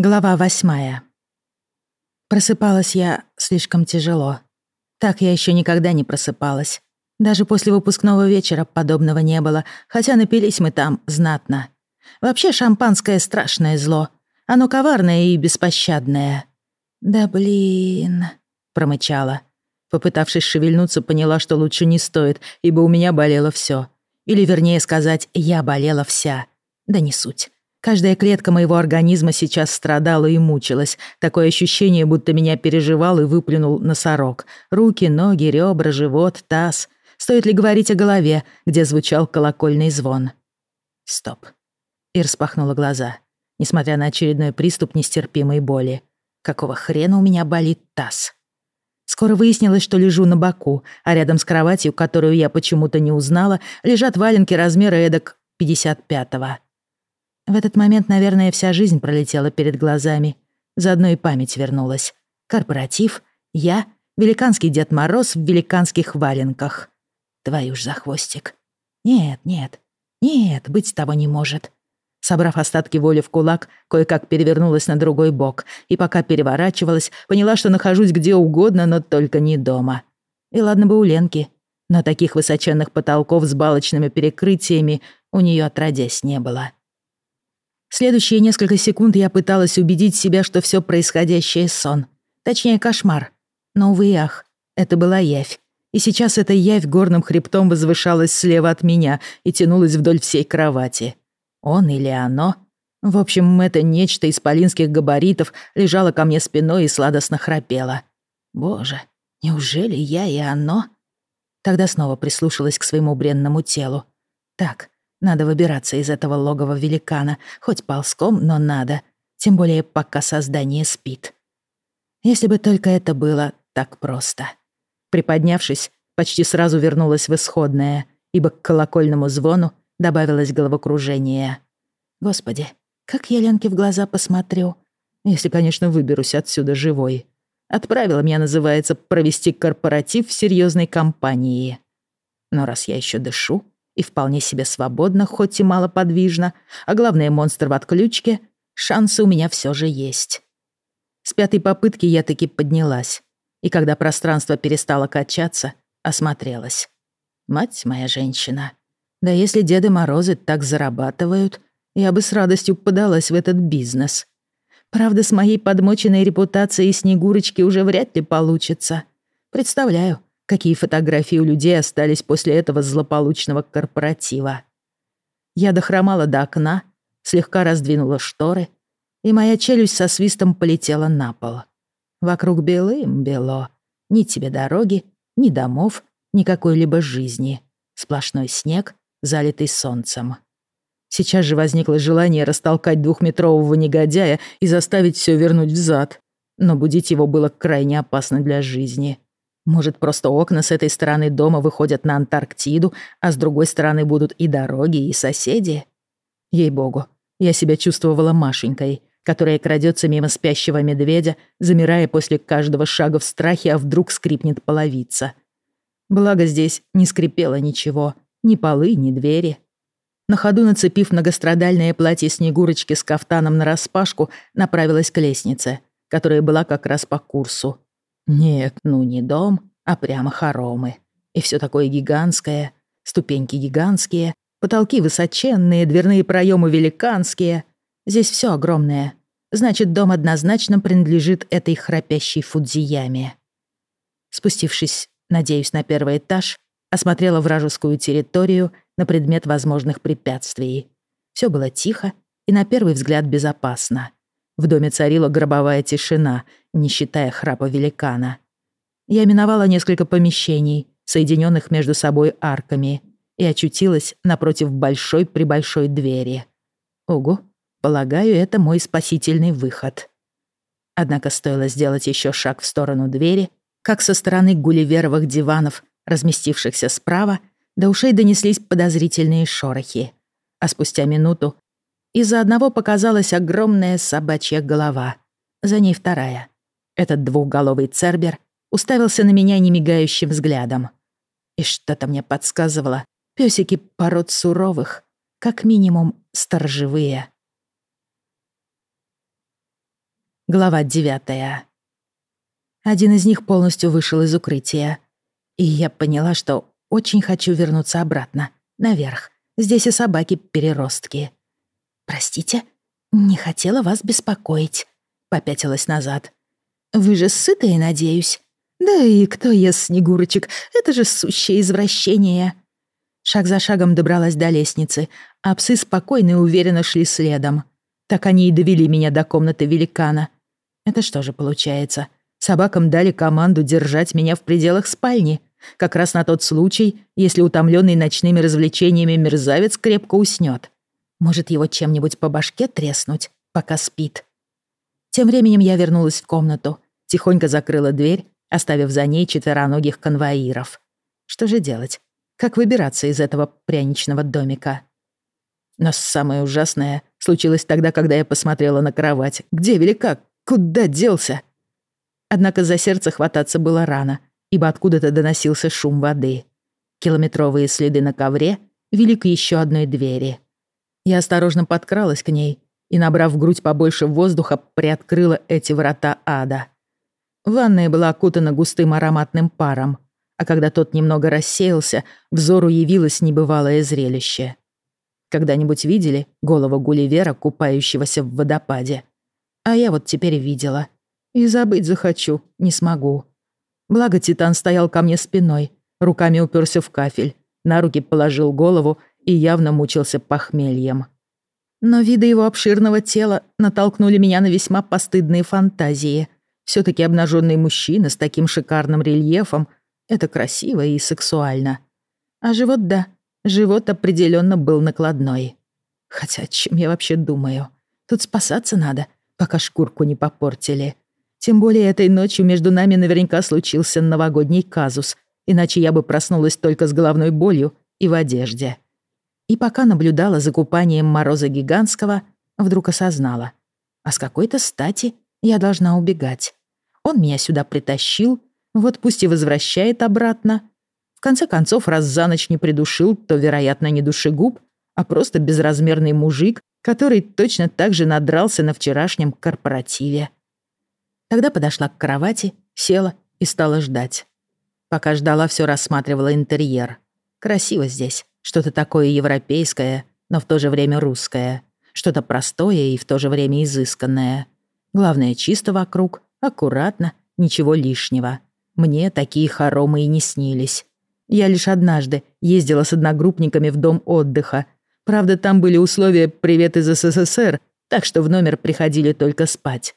Глава восьмая. Просыпалась я слишком тяжело. Так я еще никогда не просыпалась. Даже после выпускного вечера подобного не было, хотя напились мы там знатно. Вообще шампанское страшное зло. Оно коварное и беспощадное. «Да блин», — промычала. Попытавшись шевельнуться, поняла, что лучше не стоит, ибо у меня болело все. Или, вернее сказать, я болела вся. Да не суть. Каждая клетка моего организма сейчас страдала и мучилась. Такое ощущение, будто меня переживал и выплюнул носорог. Руки, ноги, ребра, живот, таз. Стоит ли говорить о голове, где звучал колокольный звон? Стоп. И распахнула глаза, несмотря на очередной приступ нестерпимой боли. Какого хрена у меня болит таз? Скоро выяснилось, что лежу на боку, а рядом с кроватью, которую я почему-то не узнала, лежат валенки размера эдак 55-го. В этот момент, наверное, вся жизнь пролетела перед глазами. Заодно и память вернулась. Корпоратив, я, великанский Дед Мороз в великанских валенках. Твою ж за хвостик. Нет, нет, нет, быть того не может. Собрав остатки воли в кулак, кое-как перевернулась на другой бок, и пока переворачивалась, поняла, что нахожусь где угодно, но только не дома. И ладно бы у Ленки, но таких высоченных потолков с балочными перекрытиями у нее отродясь не было. Следующие несколько секунд я пыталась убедить себя, что все происходящее — сон. Точнее, кошмар. Но, увы ах, это была явь. И сейчас эта явь горным хребтом возвышалась слева от меня и тянулась вдоль всей кровати. Он или оно? В общем, это нечто из полинских габаритов лежало ко мне спиной и сладостно храпело. Боже, неужели я и оно? Тогда снова прислушалась к своему бренному телу. Так, надо выбираться из этого логова великана, хоть ползком, но надо, тем более пока создание спит. Если бы только это было так просто. Приподнявшись, почти сразу вернулась в исходное, ибо к колокольному звону добавилось головокружение. Господи, как я Ленке в глаза посмотрю, если, конечно, выберусь отсюда живой. Отправила меня, называется, провести корпоратив в серьезной компании. Но раз я еще дышу, и вполне себе свободно, хоть и малоподвижно, а главное, монстр в отключке, шансы у меня все же есть. С пятой попытки я таки поднялась, и когда пространство перестало качаться, осмотрелась. Мать моя женщина. Да если Деды Морозы так зарабатывают, я бы с радостью подалась в этот бизнес. Правда, с моей подмоченной репутацией Снегурочки уже вряд ли получится. Представляю, какие фотографии у людей остались после этого злополучного корпоратива. Я дохромала до окна, слегка раздвинула шторы, и моя челюсть со свистом полетела на пол. Вокруг белым-бело. Ни тебе дороги, ни домов, ни какой-либо жизни. Сплошной снег, залитый солнцем. Сейчас же возникло желание растолкать двухметрового негодяя и заставить все вернуть взад. Но будить его было крайне опасно для жизни. Может, просто окна с этой стороны дома выходят на Антарктиду, а с другой стороны будут и дороги, и соседи? Ей-богу, я себя чувствовала Машенькой, которая крадется мимо спящего медведя, замирая после каждого шага в страхе, а вдруг скрипнет половица. Благо здесь не скрипело ничего, ни полы, ни двери. На ходу нацепив многострадальное платье Снегурочки с кафтаном нараспашку, направилась к лестнице, которая была как раз по курсу. Нет, ну не дом, а прямо хоромы. И все такое гигантское, ступеньки гигантские, потолки высоченные, дверные проемы великанские. Здесь все огромное. Значит, дом однозначно принадлежит этой храпящей Фудзияме. Спустившись, надеюсь, на первый этаж, осмотрела вражескую территорию на предмет возможных препятствий. Все было тихо и на первый взгляд безопасно. В доме царила гробовая тишина, не считая храпа великана. Я миновала несколько помещений, соединенных между собой арками, и очутилась напротив большой-пребольшой двери. Ого, полагаю, это мой спасительный выход. Однако стоило сделать еще шаг в сторону двери, как со стороны гулливеровых диванов, разместившихся справа, до ушей донеслись подозрительные шорохи. А спустя минуту из-за одного показалась огромная собачья голова. За ней вторая. Этот двухголовый цербер уставился на меня немигающим взглядом. И что-то мне подсказывало, пёсики пород суровых, как минимум сторожевые. Глава девятая. Один из них полностью вышел из укрытия. И я поняла, что очень хочу вернуться обратно, наверх. Здесь и собаки-переростки. «Простите, не хотела вас беспокоить», — попятилась назад. «Вы же сытые, надеюсь?» «Да и кто ест снегурочек? Это же сущее извращение!» Шаг за шагом добралась до лестницы, а псы спокойно и уверенно шли следом. Так они и довели меня до комнаты великана. Это что же получается? Собакам дали команду держать меня в пределах спальни, как раз на тот случай, если утомленный ночными развлечениями мерзавец крепко уснет. Может, его чем-нибудь по башке треснуть, пока спит. Тем временем я вернулась в комнату, тихонько закрыла дверь, оставив за ней четвероногих конвоиров. Что же делать? Как выбираться из этого пряничного домика? Но самое ужасное случилось тогда, когда я посмотрела на кровать. Где велика? Куда делся? Однако за сердце хвататься было рано, ибо откуда-то доносился шум воды. Километровые следы на ковре вели к еще одной двери. Я осторожно подкралась к ней и, набрав в грудь побольше воздуха, приоткрыла эти врата ада. Ванная была окутана густым ароматным паром, а когда тот немного рассеялся, взору явилось небывалое зрелище. Когда-нибудь видели голову Гулливера, купающегося в водопаде? А я вот теперь видела. И забыть захочу, не смогу. Благо Титан стоял ко мне спиной, руками уперся в кафель, на руки положил голову и явно мучился похмельем. Но виды его обширного тела натолкнули меня на весьма постыдные фантазии. все таки обнаженный мужчина с таким шикарным рельефом — это красиво и сексуально. А живот, да, живот определенно был накладной. Хотя, чем я вообще думаю? Тут спасаться надо, пока шкурку не попортили. Тем более этой ночью между нами наверняка случился новогодний казус, иначе я бы проснулась только с головной болью и в одежде и пока наблюдала за купанием Мороза Гигантского, вдруг осознала. А с какой-то стати я должна убегать. Он меня сюда притащил, вот пусть и возвращает обратно. В конце концов, раз за ночь не придушил, то, вероятно, не душегуб, а просто безразмерный мужик, который точно так же надрался на вчерашнем корпоративе. Тогда подошла к кровати, села и стала ждать. Пока ждала, все рассматривала интерьер. Красиво здесь. Что-то такое европейское, но в то же время русское. Что-то простое и в то же время изысканное. Главное, чисто вокруг, аккуратно, ничего лишнего. Мне такие хоромы и не снились. Я лишь однажды ездила с одногруппниками в дом отдыха. Правда, там были условия «Привет из СССР», так что в номер приходили только спать.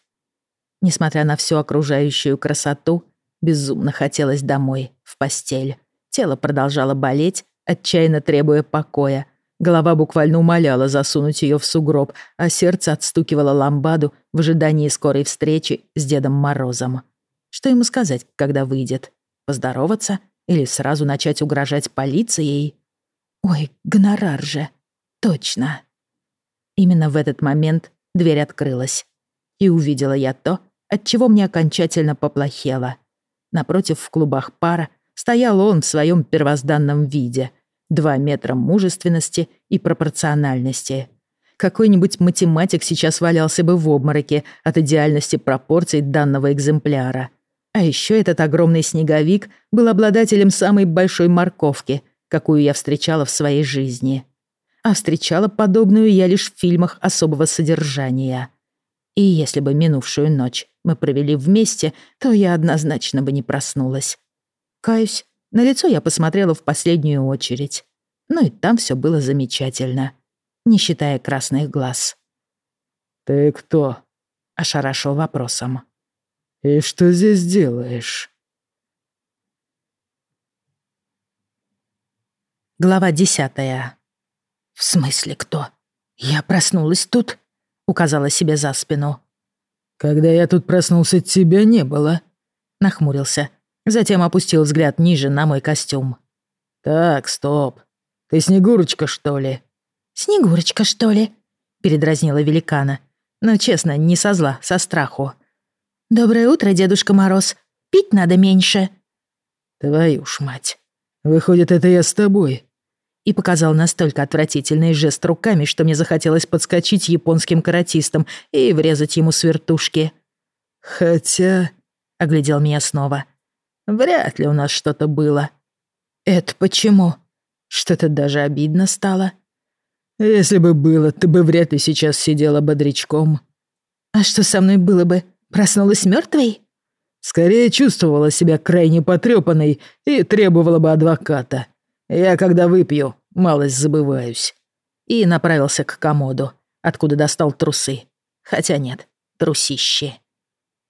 Несмотря на всю окружающую красоту, безумно хотелось домой, в постель. Тело продолжало болеть, отчаянно требуя покоя. Голова буквально умоляла засунуть ее в сугроб, а сердце отстукивало ламбаду в ожидании скорой встречи с Дедом Морозом. Что ему сказать, когда выйдет? Поздороваться или сразу начать угрожать полицией? Ой, гонорар же. Точно. Именно в этот момент дверь открылась. И увидела я то, от чего мне окончательно поплохело. Напротив, в клубах пара, стоял он в своем первозданном виде. Два метра мужественности и пропорциональности. Какой-нибудь математик сейчас валялся бы в обмороке от идеальности пропорций данного экземпляра. А еще этот огромный снеговик был обладателем самой большой морковки, какую я встречала в своей жизни. А встречала подобную я лишь в фильмах особого содержания. И если бы минувшую ночь мы провели вместе, то я однозначно бы не проснулась. Каюсь, на лицо я посмотрела в последнюю очередь. Ну и там все было замечательно, не считая красных глаз. «Ты кто?» — ошарашил вопросом. «И что здесь делаешь?» Глава десятая. «В смысле кто? Я проснулась тут?» — указала себе за спину. «Когда я тут проснулся, тебя не было», — нахмурился, Затем опустил взгляд ниже на мой костюм. «Так, стоп. Ты Снегурочка, что ли?» «Снегурочка, что ли?» — передразнила великана. Но, честно, не со зла, со страху. «Доброе утро, Дедушка Мороз. Пить надо меньше». «Твою ж мать. Выходит, это я с тобой?» И показал настолько отвратительный жест руками, что мне захотелось подскочить японским каратистам и врезать ему с вертушки. Хотя...» — оглядел меня снова. «Вряд ли у нас что-то было». «Это почему?» Что-то даже обидно стало. «Если бы было, ты бы вряд ли сейчас сидела бодрячком». «А что со мной было бы? Проснулась мертвой? Скорее чувствовала себя крайне потрепанной и требовала бы адвоката. Я, когда выпью, малость забываюсь. И направился к комоду, откуда достал трусы. Хотя нет, трусище.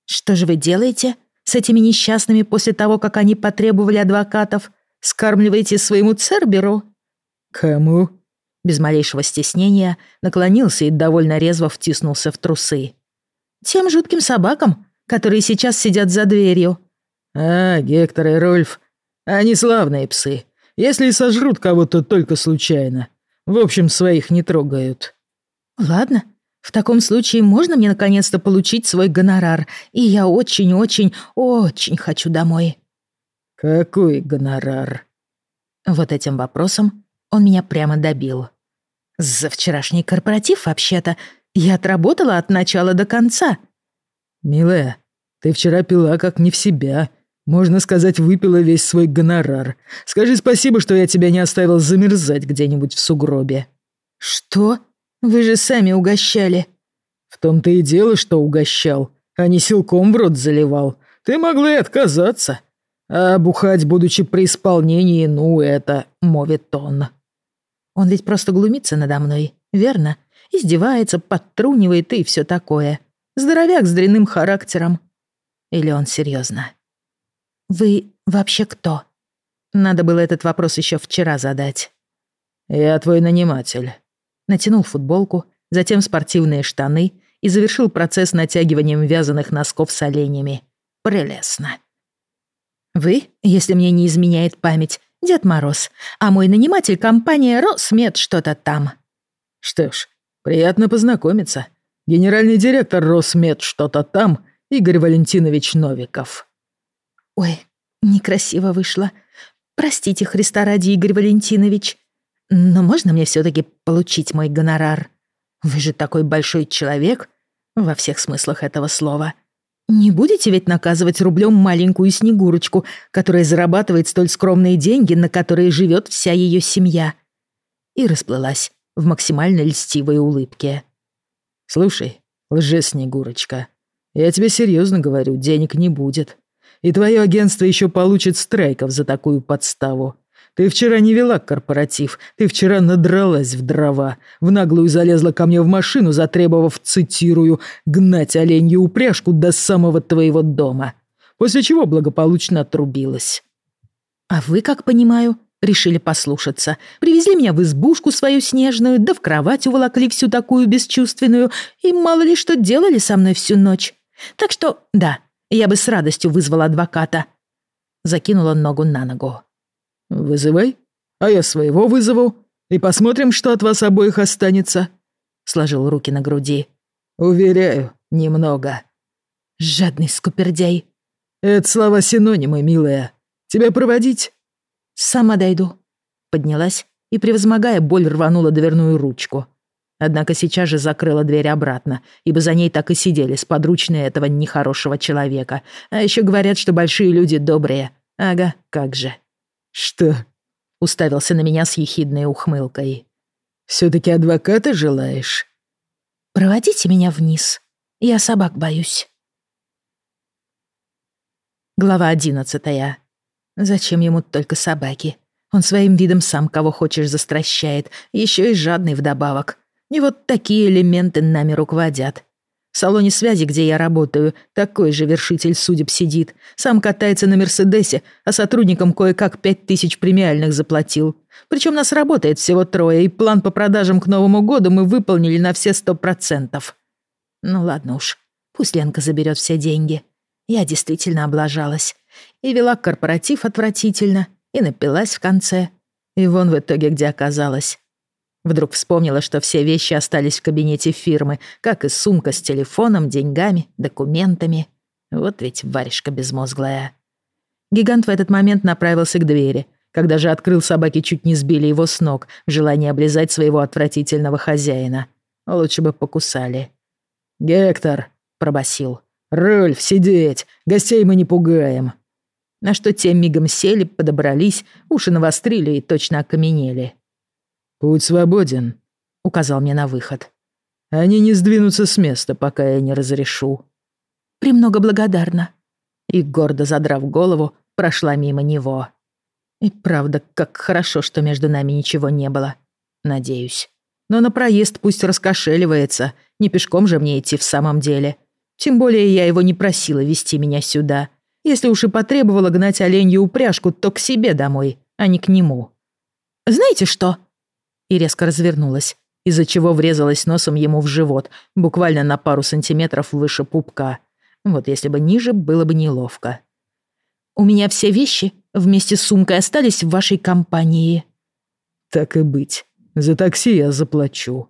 Что же вы делаете с этими несчастными после того, как они потребовали адвокатов? Скармливаете своему Церберу? Кому? Без малейшего стеснения наклонился и довольно резво втиснулся в трусы. Тем жутким собакам, которые сейчас сидят за дверью». «А, Гектор и Рольф, они славные псы. Если и сожрут кого-то только случайно. В общем, своих не трогают». «Ладно, в таком случае можно мне наконец-то получить свой гонорар, и я очень-очень-очень хочу домой». «Какой гонорар?» Вот этим вопросом он меня прямо добил. «За вчерашний корпоратив, вообще-то, я отработала от начала до конца». «Милая, ты вчера пила как не в себя. Можно сказать, выпила весь свой гонорар. Скажи спасибо, что я тебя не оставил замерзать где-нибудь в сугробе». «Что? Вы же сами угощали». «В том-то и дело, что угощал, а не силком в рот заливал. Ты могла и отказаться. А бухать, будучи при исполнении, ну, это моветон». «Он ведь просто глумится надо мной, верно? Издевается, подтрунивает и все такое. Здоровяк с дрянным характером. Или он серьезно? «Вы вообще кто?» Надо было этот вопрос еще вчера задать. «Я твой наниматель». Натянул футболку, затем спортивные штаны и завершил процесс натягиванием вязаных носков с оленями. Прелестно. «Вы, если мне не изменяет память, Дед Мороз, а мой наниматель — компания Росмед что-то там». «Что ж, приятно познакомиться. Генеральный директор Росмед что-то там Игорь Валентинович Новиков». «Ой, некрасиво вышло. Простите, Христа ради, Игорь Валентинович. Но можно мне все таки получить мой гонорар? Вы же такой большой человек, во всех смыслах этого слова. Не будете ведь наказывать рублем маленькую Снегурочку, которая зарабатывает столь скромные деньги, на которые живет вся ее семья?» И расплылась в максимально льстивой улыбке. «Слушай, лже-Снегурочка, я тебе серьезно говорю, денег не будет. И твое агентство еще получит страйков за такую подставу. Ты вчера не вела корпоратив, ты вчера надралась в дрова, в наглую залезла ко мне в машину, затребовав, цитирую, гнать оленью упряжку до самого твоего дома, после чего благополучно отрубилась. А вы, как понимаю, решили послушаться. Привезли меня в избушку свою снежную, да в кровать уволокли всю такую бесчувственную, и мало ли что делали со мной всю ночь. Так что, да, я бы с радостью вызвала адвоката. Закинула ногу на ногу. «Вызывай, а я своего вызову, и посмотрим, что от вас обоих останется», — сложил руки на груди. «Уверяю, немного». «Жадный скупердяй». «Это слова-синонимы, милая. Тебя проводить?» «Сама дойду». Поднялась и, превозмогая боль, рванула дверную ручку. Однако сейчас же закрыла дверь обратно, ибо за ней так и сидели сподручные этого нехорошего человека. А еще говорят, что большие люди добрые. Ага, как же. «Что?» — уставился на меня с ехидной ухмылкой. «Все-таки адвоката желаешь?» «Проводите меня вниз. Я собак боюсь». Глава одиннадцатая. Зачем ему только собаки? Он своим видом сам кого хочешь застращает, еще и жадный вдобавок. И вот такие элементы нами руководят. В салоне связи, где я работаю, такой же вершитель судеб сидит. Сам катается на Мерседесе, а сотрудникам кое-как пять тысяч премиальных заплатил. Причем нас работает всего трое, и план по продажам к Новому году мы выполнили на все сто процентов. Ну ладно уж, пусть Ленка заберет все деньги. Я действительно облажалась. И вела корпоратив отвратительно, и напилась в конце. И вон в итоге где оказалась. Вдруг вспомнила, что все вещи остались в кабинете фирмы, как и сумка с телефоном, деньгами, документами. Вот ведь варежка безмозглая. Гигант в этот момент направился к двери. Когда же открыл, собаки чуть не сбили его с ног в желании облизать своего отвратительного хозяина. Лучше бы покусали. «Гектор», — пробасил, «Рольф, сидеть! Гостей мы не пугаем!» На что те мигом сели, подобрались, уши навострили и точно окаменели. «Путь свободен», — указал мне на выход. «Они не сдвинутся с места, пока я не разрешу». «Премного благодарна». И, гордо задрав голову, прошла мимо него. И правда, как хорошо, что между нами ничего не было. Надеюсь. Но на проезд пусть раскошеливается, не пешком же мне идти в самом деле. Тем более я его не просила вести меня сюда. Если уж и потребовала гнать оленью упряжку, то к себе домой, а не к нему. «Знаете что?» И резко развернулась, из-за чего врезалась носом ему в живот, буквально на пару сантиметров выше пупка. Вот если бы ниже, было бы неловко. «У меня все вещи вместе с сумкой остались в вашей компании». «Так и быть. За такси я заплачу».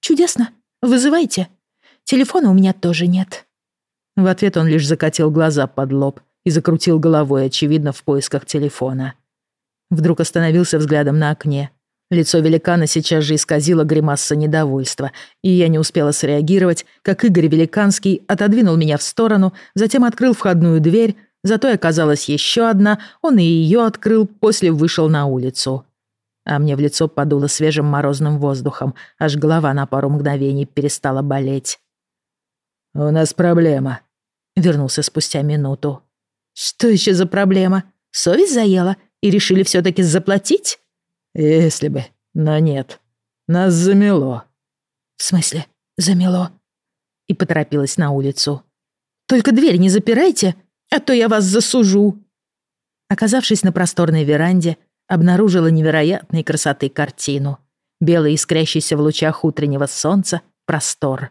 «Чудесно. Вызывайте. Телефона у меня тоже нет». В ответ он лишь закатил глаза под лоб и закрутил головой, очевидно, в поисках телефона. Вдруг остановился взглядом на окне. Лицо великана сейчас же исказило гримаса недовольства, и я не успела среагировать, как Игорь Великанский отодвинул меня в сторону, затем открыл входную дверь, зато оказалась еще одна, он и ее открыл, после вышел на улицу а мне в лицо подуло свежим морозным воздухом, аж голова на пару мгновений перестала болеть. «У нас проблема», — вернулся спустя минуту. «Что еще за проблема? Совесть заела и решили все таки заплатить?» «Если бы, но нет. Нас замело». «В смысле замело?» И поторопилась на улицу. «Только дверь не запирайте, а то я вас засужу». Оказавшись на просторной веранде, обнаружила невероятной красоты картину. Белый, искрящийся в лучах утреннего солнца, простор.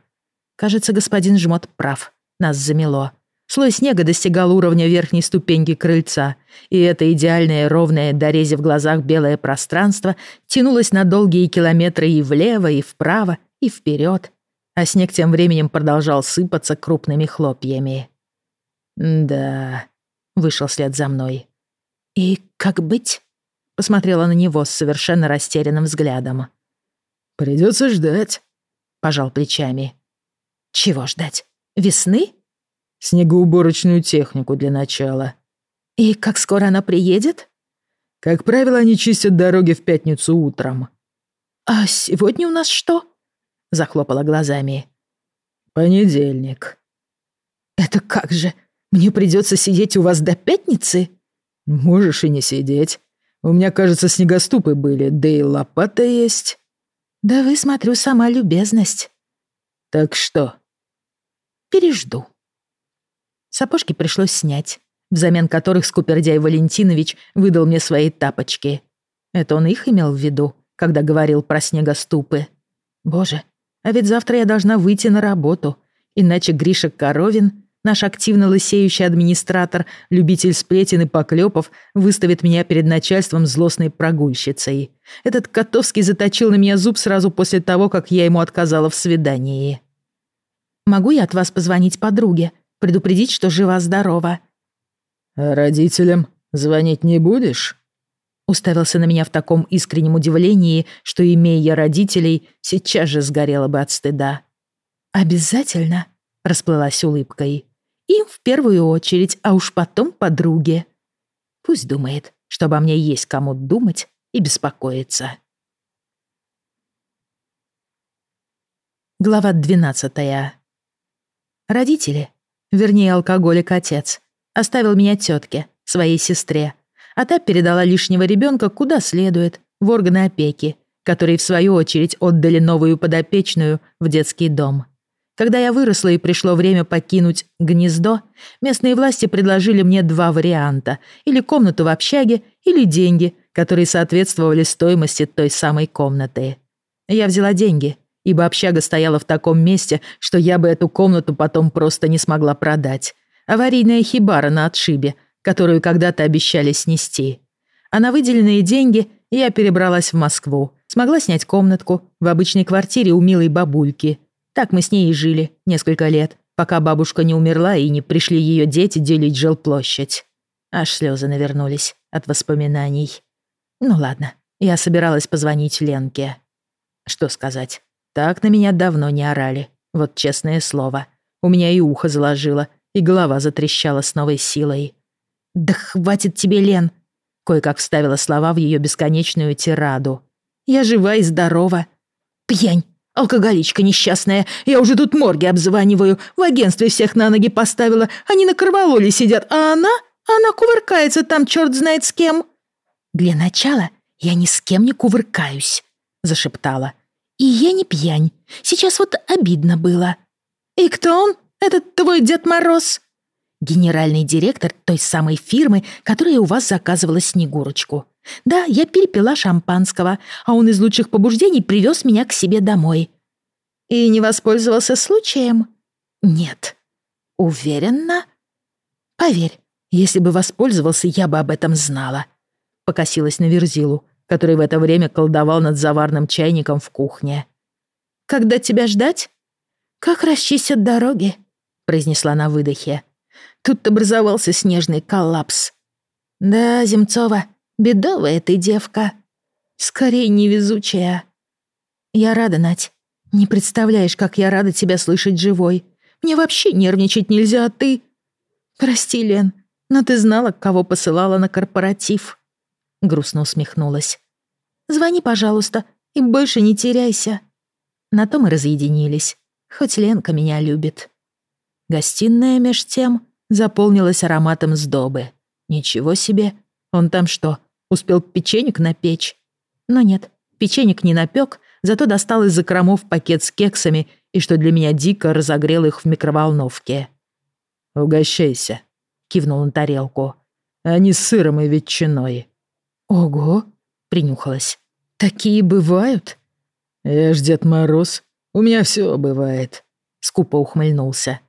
Кажется, господин Жмот прав. Нас замело. Слой снега достигал уровня верхней ступеньки крыльца, и это идеальное ровное, дорези в глазах белое пространство тянулось на долгие километры и влево, и вправо, и вперед, а снег тем временем продолжал сыпаться крупными хлопьями. «Да», — вышел след за мной. «И как быть?» посмотрела на него с совершенно растерянным взглядом. «Придется ждать», — пожал плечами. «Чего ждать? Весны?» «Снегоуборочную технику для начала». «И как скоро она приедет?» «Как правило, они чистят дороги в пятницу утром». «А сегодня у нас что?» — захлопала глазами. «Понедельник». «Это как же? Мне придется сидеть у вас до пятницы?» «Можешь и не сидеть. У меня, кажется, снегоступы были, да и лопата есть». «Да вы, смотрю, сама любезность». «Так что?» «Пережду». Сапожки пришлось снять, взамен которых Скупердяй Валентинович выдал мне свои тапочки. Это он их имел в виду, когда говорил про снегоступы. Боже, а ведь завтра я должна выйти на работу, иначе Гриша Коровин Наш активно лысеющий администратор, любитель сплетен и поклёпов, выставит меня перед начальством злостной прогульщицей. Этот Котовский заточил на меня зуб сразу после того, как я ему отказала в свидании. «Могу я от вас позвонить подруге, предупредить, что жива-здорова?» «А родителям звонить не будешь?» Уставился на меня в таком искреннем удивлении, что, имея я родителей, сейчас же сгорела бы от стыда. «Обязательно?» — расплылась улыбкой. Им в первую очередь, а уж потом подруге. Пусть думает, что обо мне есть кому думать и беспокоиться. Глава 12. Родители, вернее алкоголик-отец, оставил меня тетке, своей сестре, а та передала лишнего ребенка куда следует, в органы опеки, которые в свою очередь отдали новую подопечную в детский дом. Когда я выросла и пришло время покинуть гнездо, местные власти предложили мне два варианта. Или комнату в общаге, или деньги, которые соответствовали стоимости той самой комнаты. Я взяла деньги, ибо общага стояла в таком месте, что я бы эту комнату потом просто не смогла продать. Аварийная хибара на отшибе, которую когда-то обещали снести. А на выделенные деньги я перебралась в Москву. Смогла снять комнатку в обычной квартире у милой бабульки – так мы с ней и жили несколько лет, пока бабушка не умерла и не пришли ее дети делить жилплощадь. Аж слезы навернулись от воспоминаний. Ну ладно, я собиралась позвонить Ленке. Что сказать, так на меня давно не орали, вот честное слово. У меня и ухо заложило, и голова затрещала с новой силой. «Да хватит тебе, Лен!» Кое-как вставила слова в ее бесконечную тираду. «Я жива и здорова. Пьянь, алкоголичка несчастная. Я уже тут морги обзваниваю. В агентстве всех на ноги поставила. Они на корвалоле сидят. А она? Она кувыркается там черт знает с кем». «Для начала я ни с кем не кувыркаюсь», — зашептала. «И я не пьянь. Сейчас вот обидно было». «И кто он, этот твой Дед Мороз?» генеральный директор той самой фирмы, которая у вас заказывала Снегурочку. Да, я перепила шампанского, а он из лучших побуждений привез меня к себе домой. И не воспользовался случаем? Нет. Уверенно? Поверь, если бы воспользовался, я бы об этом знала. Покосилась на Верзилу, который в это время колдовал над заварным чайником в кухне. «Когда тебя ждать?» «Как расчистят дороги», — произнесла на выдохе. Тут образовался снежный коллапс. Да, Земцова, бедовая ты девка. Скорее невезучая. Я рада, Нать. Не представляешь, как я рада тебя слышать живой. Мне вообще нервничать нельзя, а ты... Прости, Лен, но ты знала, кого посылала на корпоратив. Грустно усмехнулась. Звони, пожалуйста, и больше не теряйся. На том и разъединились. Хоть Ленка меня любит. Гостиная меж тем заполнилась ароматом сдобы. Ничего себе, он там что, успел печенек напечь? Но нет, печенек не напек, зато достал из закромов пакет с кексами и, что для меня дико, разогрел их в микроволновке. «Угощайся», — кивнул на тарелку. «Они с сыром и ветчиной». «Ого», — принюхалась. «Такие бывают?» «Я ж Дед Мороз. У меня все бывает», — скупо ухмыльнулся.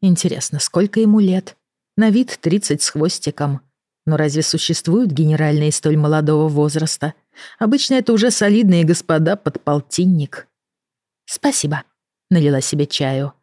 Интересно, сколько ему лет? На вид 30 с хвостиком. Но разве существуют генеральные столь молодого возраста? Обычно это уже солидные господа под полтинник. «Спасибо», — налила себе чаю.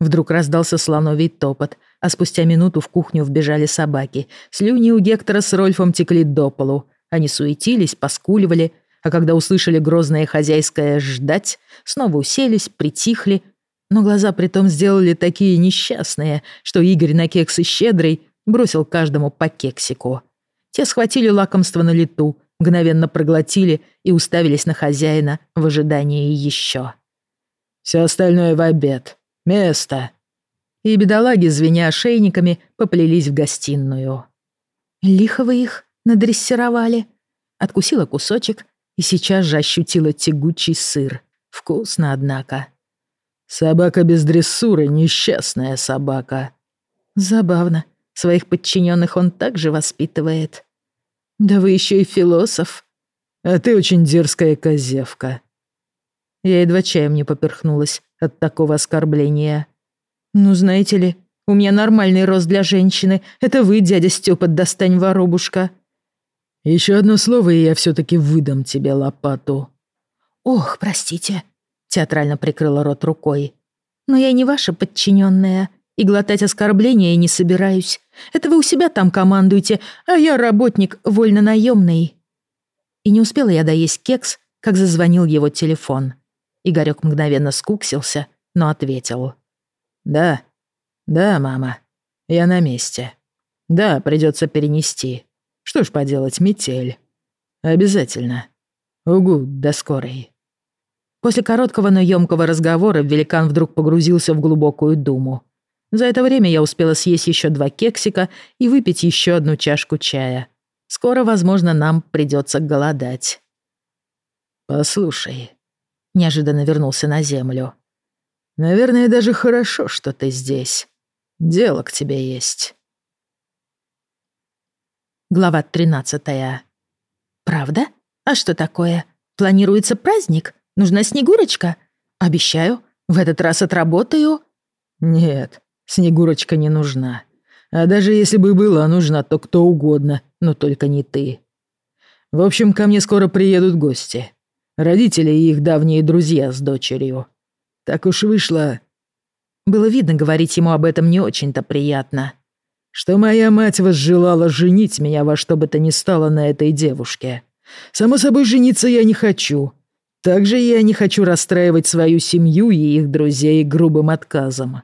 Вдруг раздался слоновий топот, а спустя минуту в кухню вбежали собаки. Слюни у Гектора с Рольфом текли до полу. Они суетились, поскуливали, а когда услышали грозное хозяйское «ждать», снова уселись, притихли, но глаза притом сделали такие несчастные, что Игорь на кексы щедрый бросил каждому по кексику. Те схватили лакомство на лету, мгновенно проглотили и уставились на хозяина в ожидании еще. «Все остальное в обед. Место!» И бедолаги, звеня ошейниками, поплелись в гостиную. Лихо вы их надрессировали. Откусила кусочек и сейчас же ощутила тягучий сыр. Вкусно, однако. Собака без дрессуры — несчастная собака. Забавно. Своих подчиненных он также воспитывает. Да вы еще и философ. А ты очень дерзкая козевка. Я едва чаем не поперхнулась от такого оскорбления. Ну, знаете ли, у меня нормальный рост для женщины. Это вы, дядя Степа, достань воробушка. Еще одно слово, и я все-таки выдам тебе лопату. Ох, простите театрально прикрыла рот рукой. «Но я не ваша подчиненная, и глотать оскорбления не собираюсь. Это вы у себя там командуете, а я работник вольно-наемный». И не успела я доесть кекс, как зазвонил его телефон. Игорёк мгновенно скуксился, но ответил. «Да, да, мама, я на месте. Да, придется перенести. Что ж поделать, метель. Обязательно. Угу, до скорой». После короткого, но ёмкого разговора великан вдруг погрузился в глубокую думу. За это время я успела съесть еще два кексика и выпить еще одну чашку чая. Скоро, возможно, нам придется голодать. «Послушай», — неожиданно вернулся на землю. «Наверное, даже хорошо, что ты здесь. Дело к тебе есть». Глава тринадцатая. «Правда? А что такое? Планируется праздник?» Нужна Снегурочка? Обещаю, в этот раз отработаю». «Нет, Снегурочка не нужна. А даже если бы была нужна, то кто угодно, но только не ты. В общем, ко мне скоро приедут гости. Родители и их давние друзья с дочерью. Так уж вышло...» Было видно, говорить ему об этом не очень-то приятно. «Что моя мать возжелала женить меня во что бы то ни стало на этой девушке. Само собой, жениться я не хочу, также я не хочу расстраивать свою семью и их друзей грубым отказом.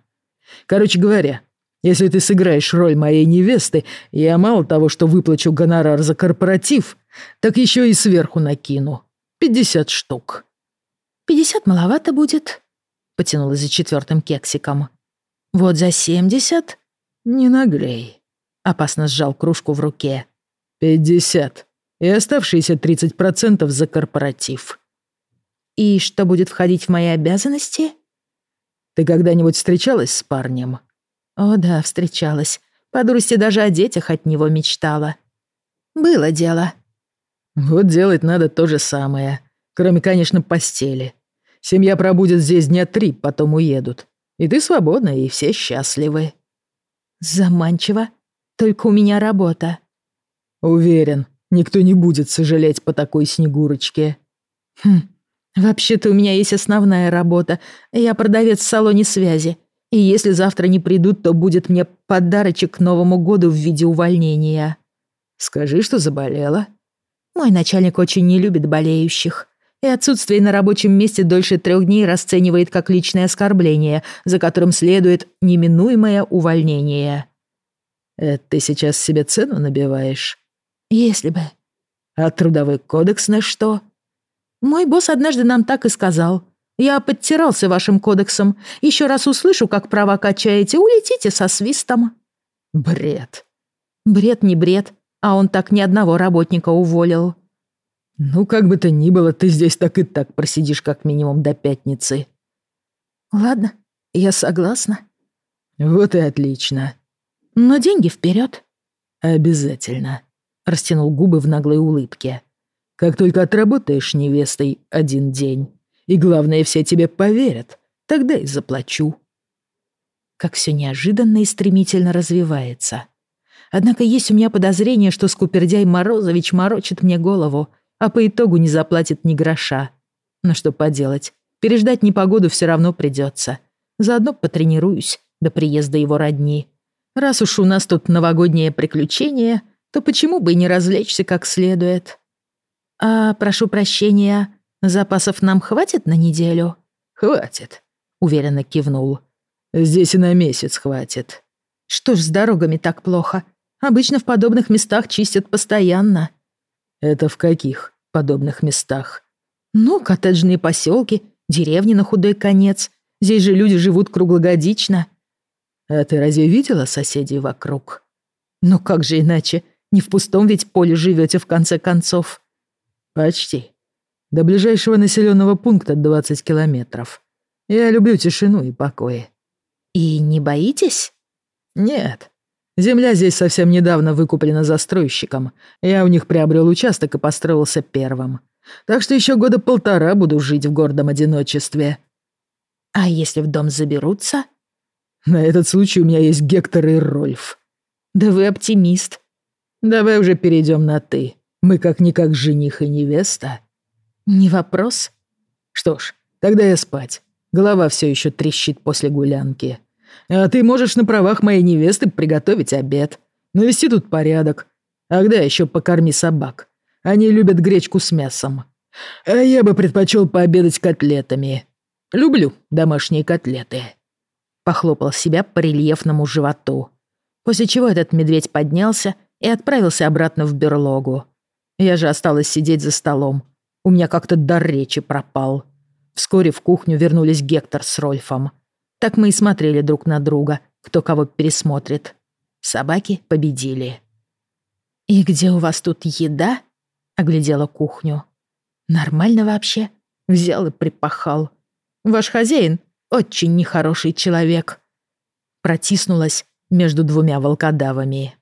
Короче говоря, Если ты сыграешь роль моей невесты, я мало того, что выплачу гонорар за корпоратив, так еще и сверху накину. Пятьдесят штук». «Пятьдесят маловато будет», — потянулась за четвертым кексиком. «Вот за семьдесят?» «Не наглей», — опасно сжал кружку в руке. «Пятьдесят. И оставшиеся тридцать процентов за корпоратив». «И что будет входить в мои обязанности?» «Ты когда-нибудь встречалась с парнем?» О да, встречалась. По даже о детях от него мечтала. Было дело. Вот делать надо то же самое. Кроме, конечно, постели. Семья пробудет здесь дня три, потом уедут. И ты свободна, и все счастливы. Заманчиво. Только у меня работа. Уверен, никто не будет сожалеть по такой снегурочке. Хм, вообще-то у меня есть основная работа. Я продавец в салоне связи. И если завтра не придут, то будет мне подарочек к Новому году в виде увольнения. Скажи, что заболела. Мой начальник очень не любит болеющих. И отсутствие на рабочем месте дольше трех дней расценивает как личное оскорбление, за которым следует неминуемое увольнение. Это ты сейчас себе цену набиваешь? Если бы. А трудовой кодекс на что? Мой босс однажды нам так и сказал. Я подтирался вашим кодексом. Еще раз услышу, как права качаете, улетите со свистом». Бред. Бред не бред, а он так ни одного работника уволил. Ну, как бы то ни было, ты здесь так и так просидишь как минимум до пятницы. Ладно, я согласна. Вот и отлично. Но деньги вперед. Обязательно. Растянул губы в наглой улыбке. Как только отработаешь невестой один день, и главное, все тебе поверят. Тогда и заплачу. Как все неожиданно и стремительно развивается. Однако есть у меня подозрение, что скупердяй Морозович морочит мне голову, а по итогу не заплатит ни гроша. Но что поделать, переждать непогоду все равно придется. Заодно потренируюсь до приезда его родни. Раз уж у нас тут новогоднее приключение, то почему бы и не развлечься как следует? А, прошу прощения, Запасов нам хватит на неделю? Хватит, уверенно кивнул. Здесь и на месяц хватит. Что ж с дорогами так плохо? Обычно в подобных местах чистят постоянно. Это в каких подобных местах? Ну, коттеджные поселки, деревни на худой конец. Здесь же люди живут круглогодично. А ты разве видела соседей вокруг? Ну как же иначе? Не в пустом ведь поле живете в конце концов. Почти. До ближайшего населенного пункта 20 километров. Я люблю тишину и покой. И не боитесь? Нет. Земля здесь совсем недавно выкуплена застройщиком. Я у них приобрел участок и построился первым. Так что еще года полтора буду жить в гордом одиночестве. А если в дом заберутся? На этот случай у меня есть Гектор и Рольф. Да вы оптимист. Давай уже перейдем на «ты». Мы как-никак жених и невеста. «Не вопрос». «Что ж, тогда я спать. Голова все еще трещит после гулянки. А ты можешь на правах моей невесты приготовить обед, навести тут порядок. А когда еще покорми собак? Они любят гречку с мясом. А я бы предпочел пообедать котлетами. Люблю домашние котлеты». Похлопал себя по рельефному животу. После чего этот медведь поднялся и отправился обратно в берлогу. Я же осталась сидеть за столом, у меня как-то дар речи пропал. Вскоре в кухню вернулись Гектор с Рольфом. Так мы и смотрели друг на друга, кто кого пересмотрит. Собаки победили. «И где у вас тут еда?» — оглядела кухню. «Нормально вообще?» — взял и припахал. «Ваш хозяин очень нехороший человек». Протиснулась между двумя волкодавами.